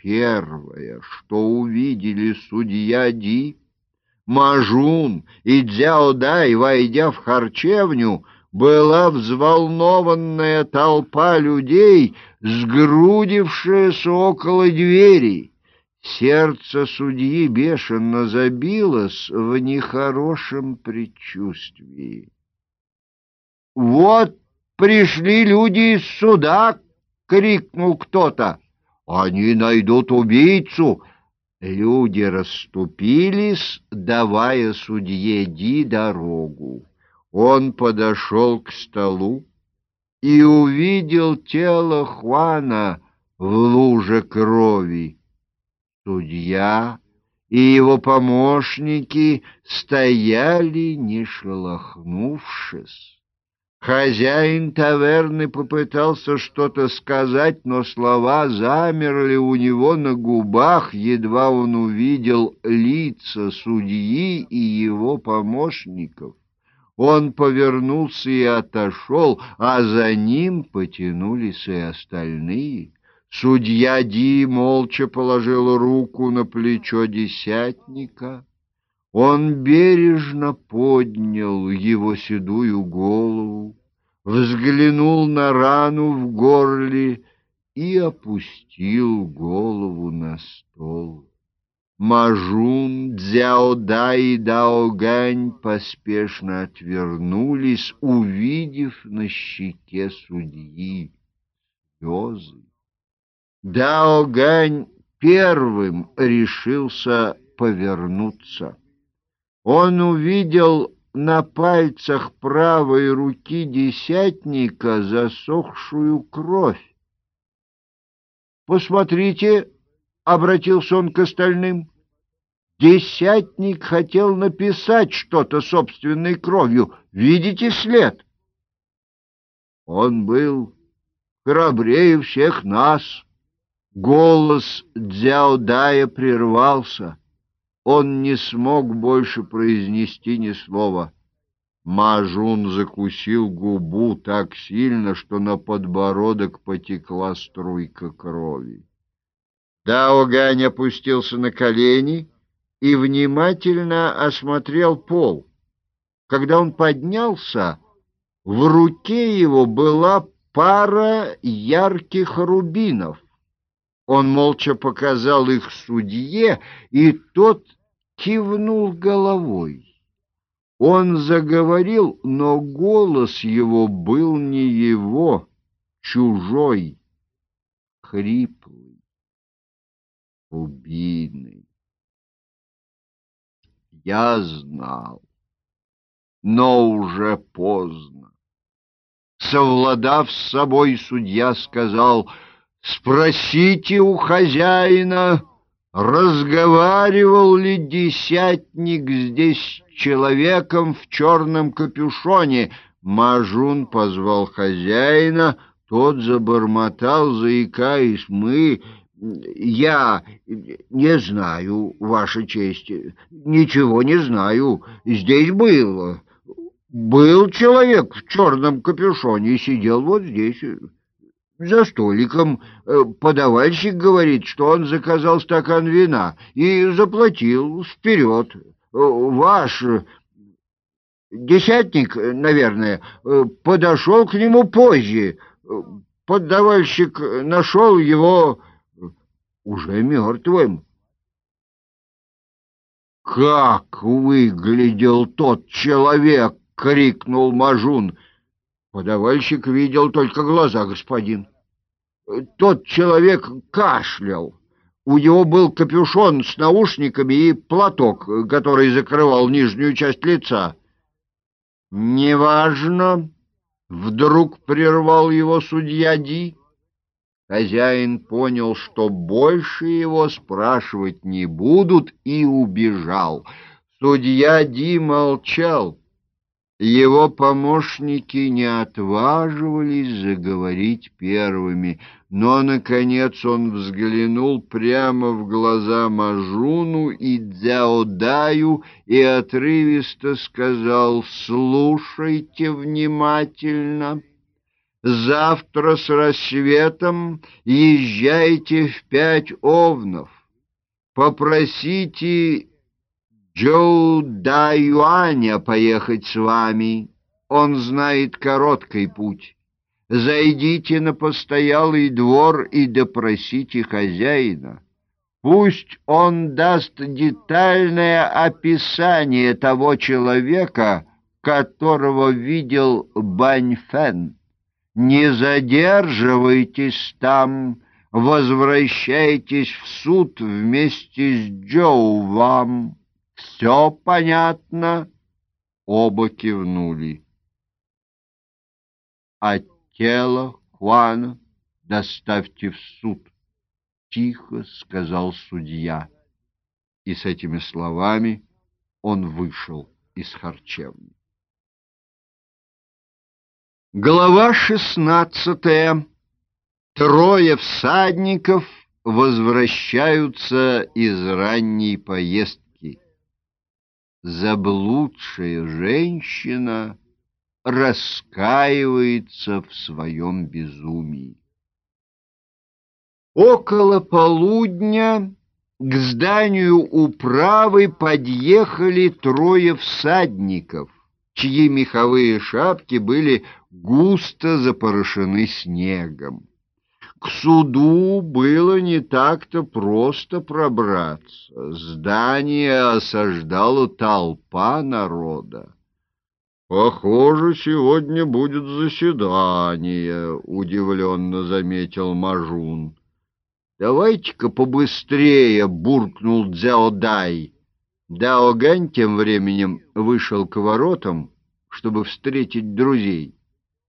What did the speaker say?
Первое, что увидели судья Ди, Мажун и Дзяодай, войдя в харчевню, была взволнованная толпа людей, сгрудившаяся около двери. Сердце судьи бешено забилось в нехорошем предчувствии. «Вот пришли люди из суда!» — крикнул кто-то. «Они найдут убийцу!» Люди расступились, давая судье Ди дорогу. Он подошел к столу и увидел тело Хуана в луже крови. Судья и его помощники стояли, не шелохнувшись. Хозяин таверны попытался что-то сказать, но слова замерли у него на губах, едва он увидел лица судьи и его помощников. Он повернулся и отошел, а за ним потянулись и остальные. Судья Ди молча положил руку на плечо десятника. Он бережно поднял его седую голову, взглянул на рану в горле и опустил голову на стол. Мажун, Дзяода и Даогань поспешно отвернулись, увидев на щеке судьи слезы. Даогань первым решился повернуться он увидел на пальцах правой руки десятника засохшую кровь. «Посмотрите», — обратился он к остальным, — «десятник хотел написать что-то собственной кровью. Видите след?» Он был храбрее всех нас. Голос Дзяодая прервался он не смог больше произнести ни слова. Мажун закусил губу так сильно, что на подбородок потекла струйка крови. Даогань опустился на колени и внимательно осмотрел пол. Когда он поднялся, в руке его была пара ярких рубинов. Он молча показал их судье, и тот кивнул головой. Он заговорил, но голос его был не его, чужой, хриплый, убийный. Я знал, но уже поздно. Совладав с собой, судья сказал, «Спросите у хозяина, разговаривал ли десятник здесь с человеком в черном капюшоне. Мажун позвал хозяина, тот забормотал, заикаясь, мы... Я не знаю, Ваша честь, ничего не знаю. Здесь было. Был человек в черном капюшоне и сидел вот здесь за столиком. Э, подавальщик говорит, что он заказал стакан вина и заплатил вперед. Э, ваш десятник, наверное, э, подошел к нему позже. Подавальщик нашел его уже мертвым. «Как выглядел тот человек!» — крикнул Мажун — Подавальщик видел только глаза, господин. Тот человек кашлял. У него был капюшон с наушниками и платок, который закрывал нижнюю часть лица. «Неважно», — вдруг прервал его судья Ди. Хозяин понял, что больше его спрашивать не будут, и убежал. Судья Ди молчал. Его помощники не отваживались заговорить первыми, но, наконец, он взглянул прямо в глаза Мажуну и Дзяодаю и отрывисто сказал «Слушайте внимательно». Завтра с рассветом езжайте в пять овнов. Попросите Джоу Да Юаня поехать с вами. Он знает короткий путь. Зайдите на постоялый двор и допросите хозяина. Пусть он даст детальное описание того человека, которого видел Баньфен. Не задерживайтесь там, возвращайтесь в суд вместе с Джоу вам. Все понятно? Оба кивнули. А тело Хуана доставьте в суд, тихо сказал судья. И с этими словами он вышел из харчевни. Глава шестнадцатая. Трое всадников возвращаются из ранней поездки. Заблудшая женщина раскаивается в своем безумии. Около полудня к зданию управы подъехали трое всадников чьи меховые шапки были густо запорошены снегом. К суду было не так-то просто пробраться. Здание осаждала толпа народа. «Похоже, сегодня будет заседание», — удивленно заметил Мажун. «Давайте-ка побыстрее», — буркнул Дзяодай. Даогань тем временем вышел к воротам, чтобы встретить друзей.